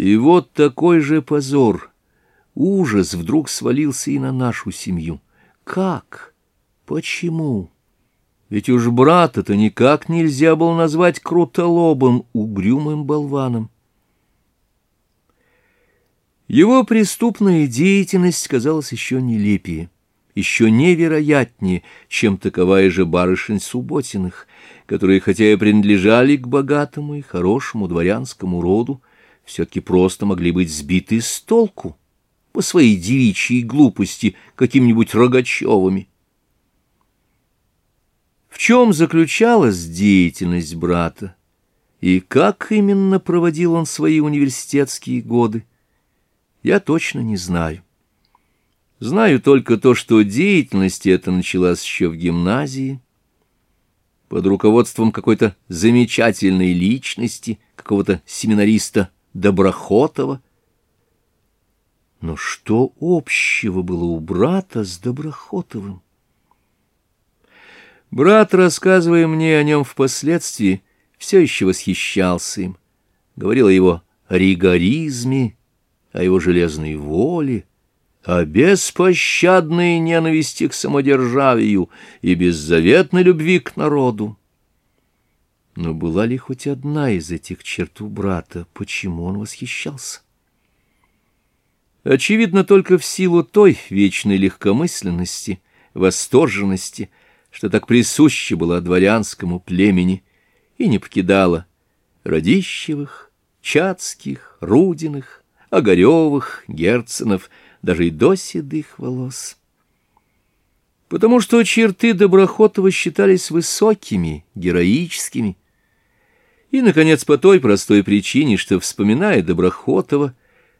И вот такой же позор, ужас вдруг свалился и на нашу семью. Как? Почему? Ведь уж брат это никак нельзя было назвать крутолобым, угрюмым болваном. Его преступная деятельность казалась еще нелепее, еще невероятнее, чем таковая же барышень Субботиных, которые, хотя и принадлежали к богатому и хорошему дворянскому роду, все-таки просто могли быть сбиты с толку по своей девичьей глупости какими-нибудь Рогачевыми. В чем заключалась деятельность брата? И как именно проводил он свои университетские годы? Я точно не знаю. Знаю только то, что деятельность эта началась еще в гимназии, под руководством какой-то замечательной личности, какого-то семинариста Доброхотова. Но что общего было у брата с Доброхотовым? Брат, рассказывая мне о нем впоследствии, все еще восхищался им. Говорил о его ригоризме, о его железной воле, о беспощадной ненависти к самодержавию и беззаветной любви к народу. Но была ли хоть одна из этих черт у брата? Почему он восхищался? Очевидно, только в силу той вечной легкомысленности, восторженности, что так присуща была дворянскому племени и не покидала Радищевых, Чацких, Рудиных, Огаревых, Герценов, даже и до седых волос потому что черты Доброхотова считались высокими, героическими. И, наконец, по той простой причине, что, вспоминая Доброхотова,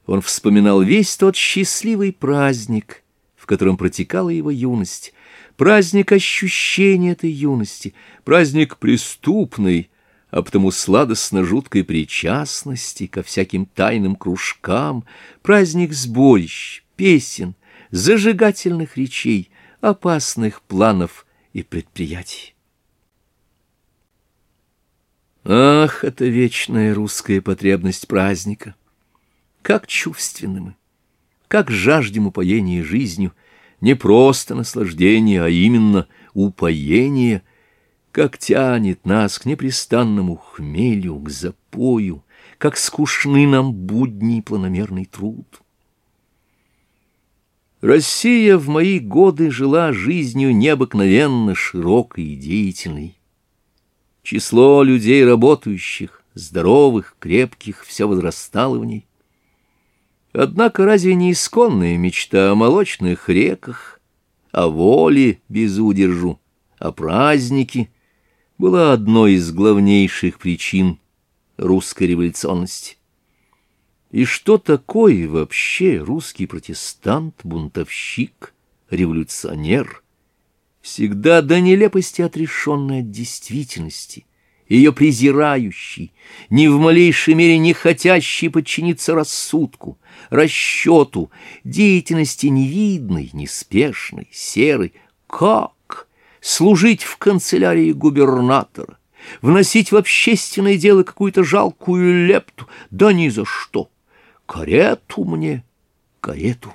он вспоминал весь тот счастливый праздник, в котором протекала его юность, праздник ощущения этой юности, праздник преступной, а потому сладостно-жуткой причастности ко всяким тайным кружкам, праздник сборищ, песен, зажигательных речей — опасных планов и предприятий. Ах, это вечная русская потребность праздника! Как чувственны мы, как жаждем упоения жизнью, не просто наслаждение, а именно упоение, как тянет нас к непрестанному хмелю, к запою, как скучны нам будни планомерный труд. Россия в мои годы жила жизнью необыкновенно широкой и деятельной. Число людей работающих, здоровых, крепких, все возрастало в ней. Однако разве не исконная мечта о молочных реках, о воле без удержу, о празднике была одной из главнейших причин русской революционности? И что такое вообще русский протестант, бунтовщик, революционер? Всегда до нелепости отрешенный от действительности, ее презирающий, ни в малейшей мере не хотящий подчиниться рассудку, расчету, деятельности невидной, неспешной, серой. Как служить в канцелярии губернатора, вносить в общественное дело какую-то жалкую лепту? Да ни за что! карету мне, карету.